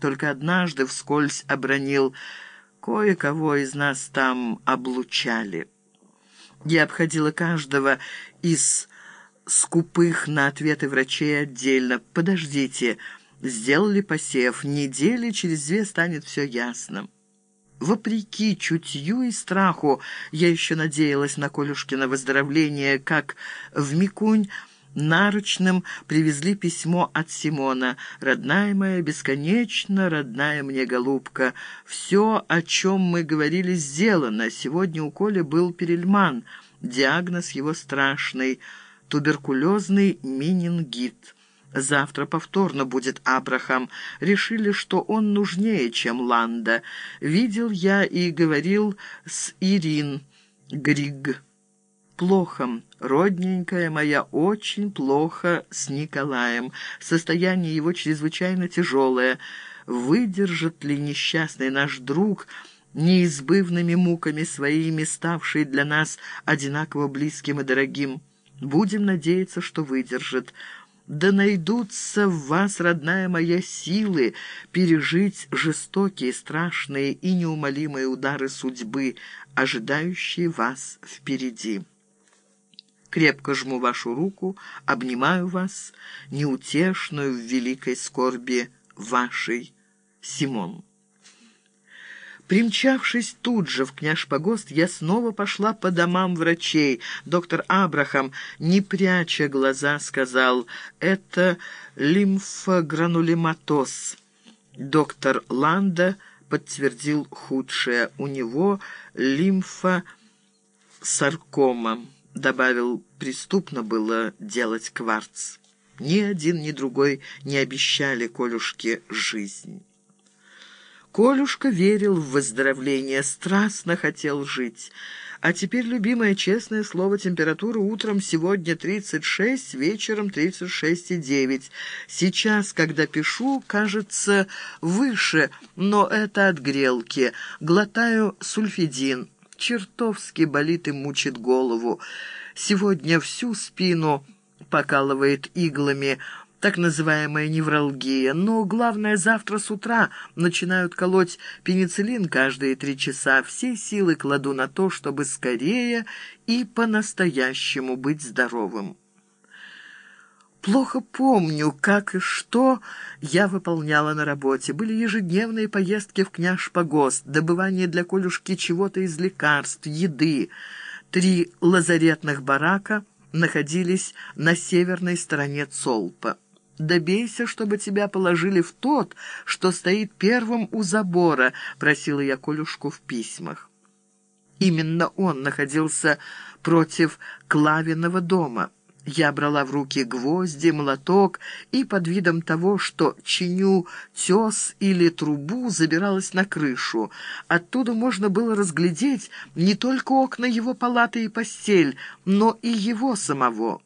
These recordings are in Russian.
Только однажды вскользь обронил «Кое-кого из нас там облучали». Я обходила каждого из скупых на ответы врачей отдельно. «Подождите, сделали посев. Недели через две станет все ясно». Вопреки чутью и страху я еще надеялась на Колюшкино выздоровление, как в Микунь наручным привезли письмо от Симона. «Родная моя, бесконечно родная мне голубка, все, о чем мы говорили, сделано. Сегодня у Коли был перельман, диагноз его страшный, туберкулезный менингит». Завтра повторно будет Абрахам. Решили, что он нужнее, чем Ланда. Видел я и говорил с Ирин Григ. Плохо, родненькая моя, очень плохо с Николаем. Состояние его чрезвычайно тяжелое. Выдержит ли несчастный наш друг неизбывными муками своими, ставший для нас одинаково близким и дорогим? Будем надеяться, что выдержит да найдутся в вас, родная моя, силы пережить жестокие, страшные и неумолимые удары судьбы, ожидающие вас впереди. Крепко жму вашу руку, обнимаю вас, неутешную в великой скорби вашей, Симон. Примчавшись тут же в княж-погост, я снова пошла по домам врачей. Доктор Абрахам, не пряча глаза, сказал, это лимфогранулематоз. Доктор Ланда подтвердил худшее. У него лимфосаркома. Добавил, преступно было делать кварц. Ни один, ни другой не обещали Колюшке жизнь. Колюшка верил в выздоровление, страстно хотел жить. А теперь, любимое честное слово, температура утром сегодня 36, вечером 36,9. Сейчас, когда пишу, кажется, выше, но это от грелки. Глотаю сульфидин. Чертовски болит и мучит голову. Сегодня всю спину покалывает иглами, так называемая невралгия, но главное, завтра с утра начинают колоть пенициллин каждые три часа. Все силы кладу на то, чтобы скорее и по-настоящему быть здоровым. Плохо помню, как и что я выполняла на работе. Были ежедневные поездки в княж-погост, добывание для Колюшки чего-то из лекарств, еды. Три лазаретных барака находились на северной стороне Цолпа. «Добейся, чтобы тебя положили в тот, что стоит первым у забора», — просила я Колюшку в письмах. Именно он находился против Клавиного дома. Я брала в руки гвозди, молоток и под видом того, что чиню тес или трубу, забиралась на крышу. Оттуда можно было разглядеть не только окна его палаты и постель, но и его самого.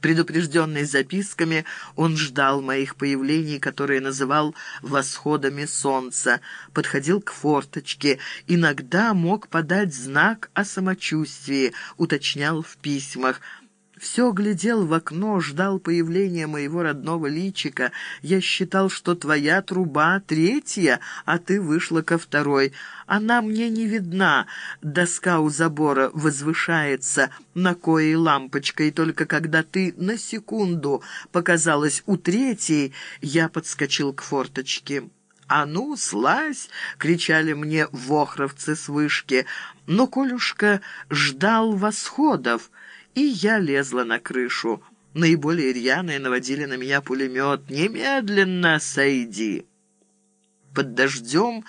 Предупрежденный записками, он ждал моих появлений, которые называл «восходами солнца», подходил к форточке, иногда мог подать знак о самочувствии, уточнял в письмах – все глядел в окно, ждал появления моего родного личика. Я считал, что твоя труба третья, а ты вышла ко второй. Она мне не видна. Доска у забора возвышается на коей лампочкой, и только когда ты на секунду показалась у третьей, я подскочил к форточке. «А ну, слазь!» — кричали мне вохровцы с вышки. Но Колюшка ждал восходов — и я лезла на крышу. Наиболее рьяные наводили на меня пулемет. «Немедленно сойди!» Под дождем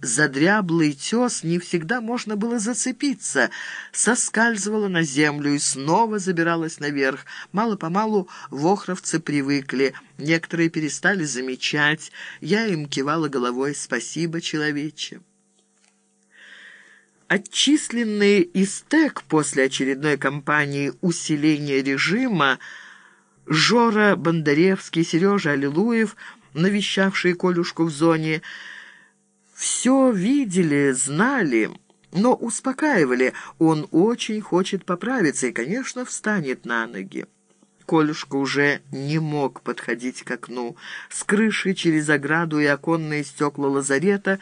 задряблый тес не всегда можно было зацепиться. Соскальзывала на землю и снова забиралась наверх. Мало-помалу вохровцы привыкли, некоторые перестали замечать. Я им кивала головой «Спасибо, человече». Отчисленные из ТЭК после очередной кампании усиления режима Жора Бондаревский, Сережа Аллилуев, навещавшие Колюшку в зоне, все видели, знали, но успокаивали, он очень хочет поправиться и, конечно, встанет на ноги. Колюшка уже не мог подходить к окну. С крыши через ограду и оконные стекла лазарета